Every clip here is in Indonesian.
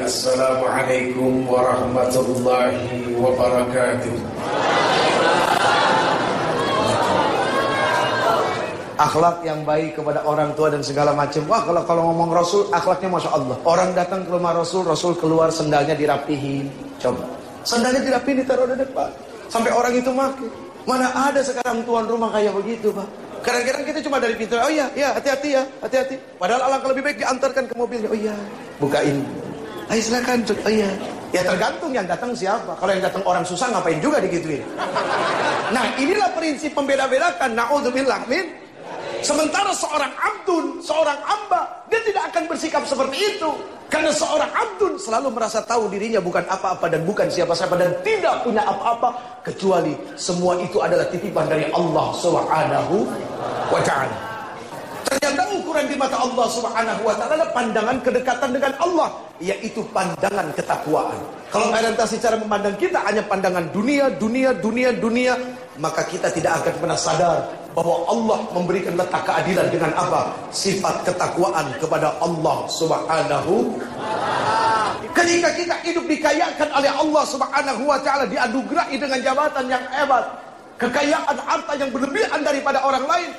Assalamualaikum warahmatullahi wabarakatuh akhlak yang baik kepada orang tua dan segala macam. Wah kalau kalau ngomong Rasul akhlaknya masya Allah. Orang datang ke rumah Rasul, Rasul keluar sendalnya dirapihin. Coba, sendalnya dirapihin ditaruh di depan. Sampai orang itu makin. Mana ada sekarang tuan rumah kayak begitu, Pak? Kadang-kadang kita cuma dari pintu, oh iya, iya, hati-hati ya, hati-hati. Padahal alangkah lebih baik diantarkan ke mobilnya. Oh iya, bukain. Ayo silakan, oh iya. Ya tergantung yang datang siapa. Kalau yang datang orang susah ngapain juga digituin. Nah inilah prinsip pembeda-bedakan. Na'udzubillah min. Sementara seorang abdun, seorang amba, dia tidak akan bersikap seperti itu. Karena seorang abdun selalu merasa tahu dirinya bukan apa-apa dan bukan siapa-siapa dan tidak punya apa-apa kecuali semua itu adalah titipan dari Allah Subhanahu wa taala. Ternyata ukuran di mata Allah Subhanahu wa taala pandangan kedekatan dengan Allah, yaitu pandangan ketakwaan. Kalau orientasi cara memandang kita hanya pandangan dunia, dunia, dunia, dunia, maka kita tidak akan pernah sadar bahwa Allah memberikan letak keadilan dengan apa? Sifat ketakwaan kepada Allah Subhanahu Ketika kita hidup dikayakan oleh Allah Subhanahu wa taala dianugerahi dengan jabatan yang hebat, kekayaan harta yang berlebihan daripada orang lain,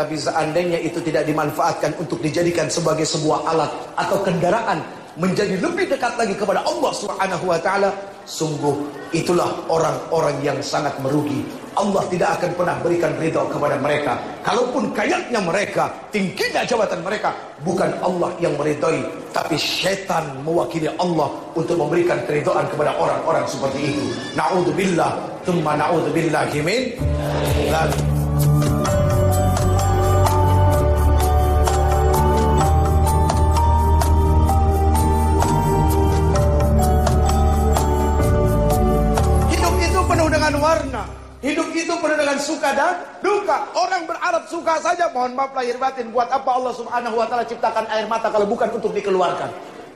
tapi seandainya itu tidak dimanfaatkan untuk dijadikan sebagai sebuah alat atau kendaraan menjadi lebih dekat lagi kepada Allah Subhanahu wa taala, sungguh itulah orang-orang yang sangat merugi. Allah tidak akan pernah berikan ridha kepada mereka. Kalaupun kayaknya mereka, tingginya jabatan mereka, bukan Allah yang meridai, tapi setan mewakili Allah untuk memberikan keridhaan kepada orang-orang seperti itu. Nauzubillah, tsumma nauzubillahi min suka saja, mohon maaf lahir batin. Buat apa Allah subhanahu wa ta'ala ciptakan air mata kalau bukan untuk dikeluarkan.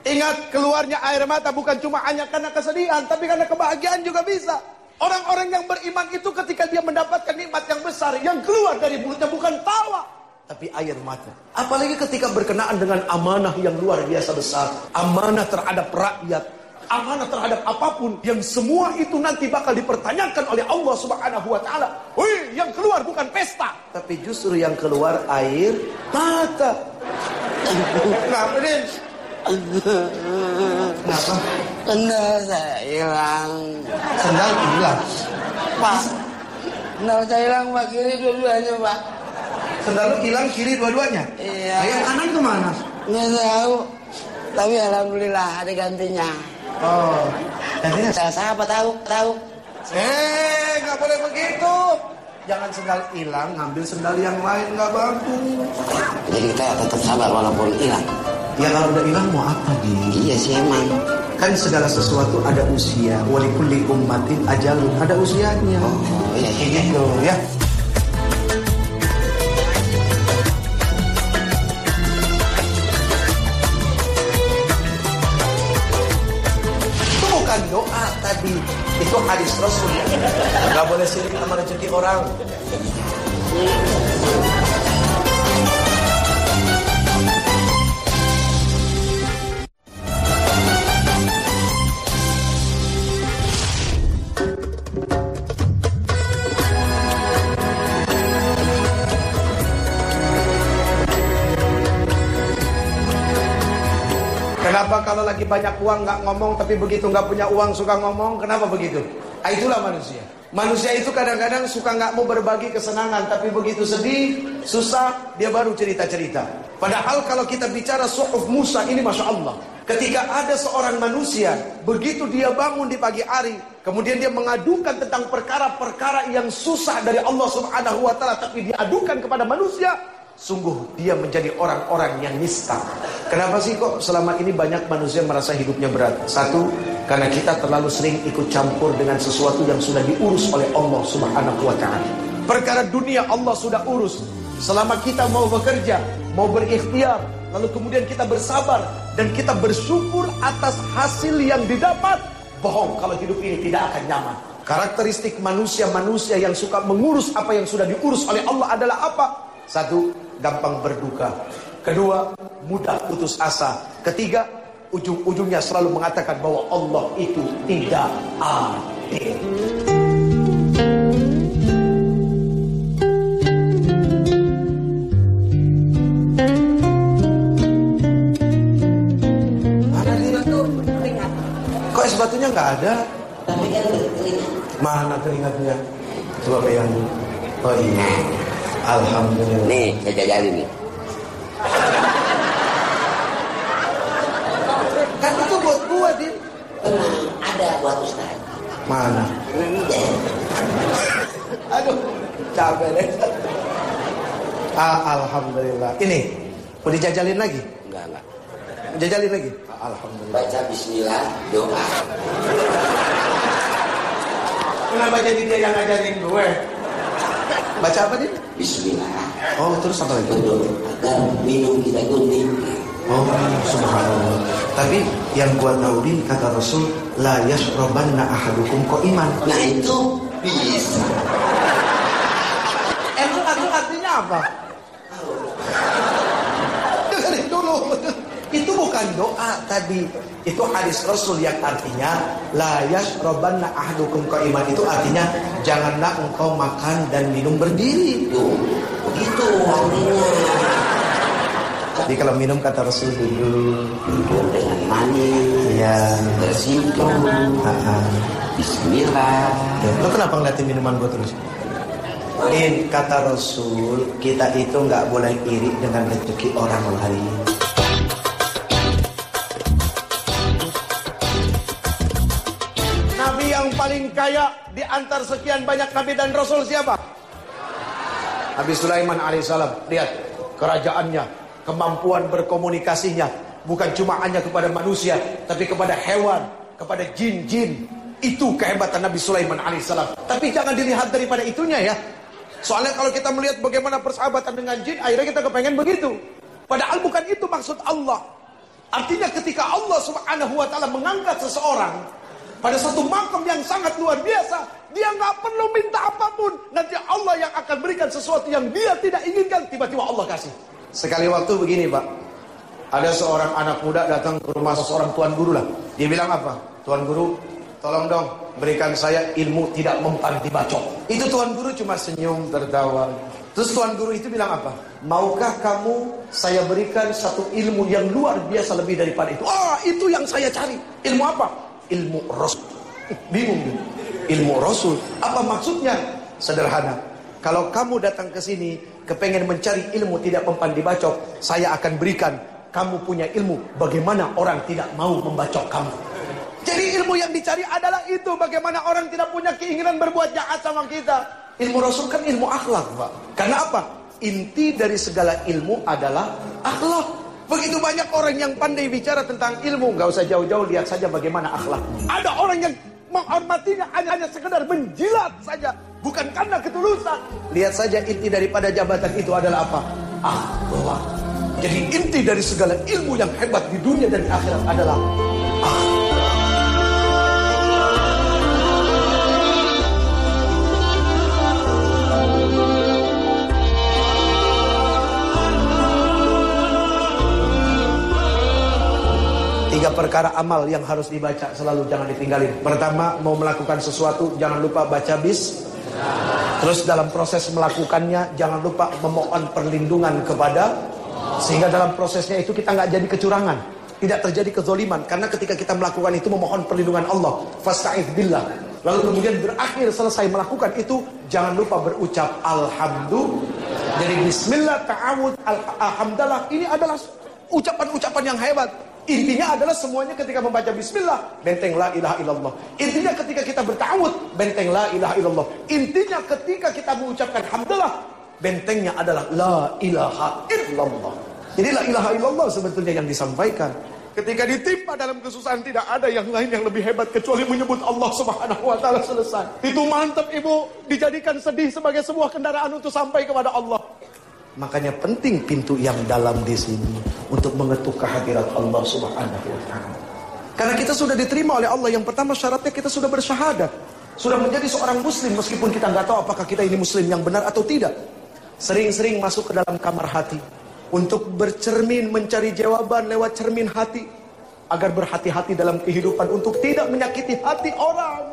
Ingat keluarnya air mata bukan cuma hanya karena kesedihan, tapi karena kebahagiaan juga bisa. Orang-orang yang beriman itu ketika dia mendapatkan nikmat yang besar, yang keluar dari mulutnya bukan tawa, tapi air mata. Apalagi ketika berkenaan dengan amanah yang luar biasa besar, amanah terhadap rakyat, amanah terhadap apa pun yang semua itu nanti bakal dipertanyakan oleh Allah Subhanahu wa taala. Wih, yang keluar bukan pesta, tapi justru yang keluar air mata. Kenapa, Din? Kenapa? Sendal saya hilang. Sendal hilang. Pak, sendal saya hilang Pak kiri dua-duanya Pak. Sendal lu hilang kiri dua-duanya? Iya. Nah, yang kanan ke mana? Nggak tahu. Tapi alhamdulillah ada gantinya. Oh, gantinya saya siapa tahu tahu. Eh, nggak boleh begitu. Jangan sendal hilang, ngambil sendal yang lain nggak bagus. Jadi kita tetap sabar walaupun hilang. Ya kalau udah hilang mau apa di? Iya sih emang. Kan segala sesuatu ada usia. Walikulli ummatin ajalun. Ada usianya. Oh, iya, iya. Gitu ya. Itu hadis Rasul. Gak boleh sirik sama rezeki orang. Lagi banyak uang nggak ngomong tapi begitu nggak punya uang suka ngomong? Kenapa begitu? Ah, itulah manusia. Manusia itu kadang-kadang suka nggak mau berbagi kesenangan tapi begitu sedih, susah dia baru cerita-cerita. Padahal kalau kita bicara suhuf Musa ini masya Allah. Ketika ada seorang manusia begitu dia bangun di pagi hari, kemudian dia mengadukan tentang perkara-perkara yang susah dari Allah Subhanahu Wa Taala tapi diadukan kepada manusia, Sungguh dia menjadi orang-orang yang nista. Kenapa sih kok selama ini banyak manusia merasa hidupnya berat? Satu, karena kita terlalu sering ikut campur dengan sesuatu yang sudah diurus oleh Allah Subhanahu wa taala. Perkara dunia Allah sudah urus. Selama kita mau bekerja, mau berikhtiar, lalu kemudian kita bersabar dan kita bersyukur atas hasil yang didapat, bohong kalau hidup ini tidak akan nyaman. Karakteristik manusia-manusia yang suka mengurus apa yang sudah diurus oleh Allah adalah apa? Satu, gampang berduka. Kedua, mudah putus asa. Ketiga, ujung-ujungnya selalu mengatakan bahwa Allah itu tidak adil. Kok es batunya nggak ada? Tapi kan. Mana keringatnya? Coba dulu. Oh iya. Alhamdulillah. Nih, saya jajalin nih. Kan itu buat gua, Din. Tenang, ada buat Ustaz. Mana? Aduh, capek deh. Ah, Alhamdulillah. Ini, mau dijajalin lagi? Enggak, enggak. Jajalin lagi? Ah, Alhamdulillah. Baca bismillah, doa. Kenapa jadi dia yang ngajarin gue? Baca apa, Din? Bismillah. Oh, terus apa lagi? Agar minum kita nikmat. Oh, subhanallah. Tapi yang gua tahu din kata Rasul, la yashrabanna ahadukum iman. Nah itu bisa. Emang itu artinya apa? Dengerin dulu. Itu bukan doa tadi. Itu hadis Rasul yang artinya la yashrabanna ahadukum iman itu artinya janganlah engkau makan dan minum berdiri. Tuh, begitu. Jadi kalau minum kata Rasul dulu. Dengan manis. Iya. Ah. Bismillah. Ya, Lo kenapa ngeliatin minuman gue terus? Din, kata Rasul, kita itu nggak boleh iri dengan rezeki orang lain. Kaya di antar sekian banyak Nabi dan Rasul siapa? Nabi Sulaiman alaihissalam. Lihat kerajaannya, kemampuan berkomunikasinya. Bukan cuma hanya kepada manusia, tapi kepada hewan, kepada jin-jin. Itu kehebatan Nabi Sulaiman alaihissalam. Tapi jangan dilihat daripada itunya ya. Soalnya kalau kita melihat bagaimana persahabatan dengan jin, akhirnya kita kepengen begitu. Padahal bukan itu maksud Allah. Artinya ketika Allah subhanahu wa ta'ala mengangkat seseorang pada satu makam yang sangat luar biasa, dia nggak perlu minta apa pun. Nanti Allah yang akan berikan sesuatu yang dia tidak inginkan, tiba-tiba Allah kasih. Sekali waktu begini Pak, ada seorang anak muda datang ke rumah seorang tuan guru lah. Dia bilang apa? Tuan guru, tolong dong berikan saya ilmu tidak mempan dibacok. Itu tuan guru cuma senyum tertawa. Terus tuan guru itu bilang apa? Maukah kamu saya berikan satu ilmu yang luar biasa lebih daripada itu? Ah, itu yang saya cari. Ilmu apa? Ilmu Rasul. Bingung dia. Ilmu Rasul. Apa maksudnya? Sederhana. Kalau kamu datang ke sini kepengen mencari ilmu tidak mempan dibacok, saya akan berikan kamu punya ilmu bagaimana orang tidak mau membacok kamu. Jadi ilmu yang dicari adalah itu bagaimana orang tidak punya keinginan berbuat jahat sama kita. Ilmu Rasul kan ilmu akhlak, Pak. Karena apa? Inti dari segala ilmu adalah akhlak. Begitu banyak orang yang pandai bicara tentang ilmu, nggak usah jauh-jauh lihat saja bagaimana akhlak. Ada orang yang menghormatinya hanya, hanya sekedar menjilat saja, bukan karena ketulusan. Lihat saja inti daripada jabatan itu adalah apa? Akhlak. Jadi inti dari segala ilmu yang hebat di dunia dan di akhirat adalah Tiga perkara amal yang harus dibaca selalu jangan ditinggalin. Pertama, mau melakukan sesuatu jangan lupa baca bis. Terus dalam proses melakukannya jangan lupa memohon perlindungan kepada sehingga dalam prosesnya itu kita nggak jadi kecurangan, tidak terjadi kezoliman karena ketika kita melakukan itu memohon perlindungan Allah. Fasta'idz billah. Lalu kemudian berakhir selesai melakukan itu jangan lupa berucap alhamdulillah. Jadi bismillah ta'awud alhamdulillah ini adalah ucapan-ucapan yang hebat. Intinya adalah semuanya ketika membaca bismillah, benteng la ilaha illallah. Intinya ketika kita bertawud, benteng la ilaha illallah. Intinya ketika kita mengucapkan hamdalah, bentengnya adalah la ilaha illallah. Jadi la ilaha illallah sebetulnya yang disampaikan. Ketika ditimpa dalam kesusahan tidak ada yang lain yang lebih hebat kecuali menyebut Allah Subhanahu wa taala selesai. Itu mantap Ibu, dijadikan sedih sebagai sebuah kendaraan untuk sampai kepada Allah. Makanya penting pintu yang dalam di sini untuk mengetuk kehadirat Allah Subhanahu wa taala. Karena kita sudah diterima oleh Allah. Yang pertama syaratnya kita sudah bersyahadat. Sudah menjadi seorang muslim meskipun kita nggak tahu apakah kita ini muslim yang benar atau tidak. Sering-sering masuk ke dalam kamar hati untuk bercermin mencari jawaban lewat cermin hati. agar berhati-hati dalam kehidupan untuk tidak menyakiti hati orang.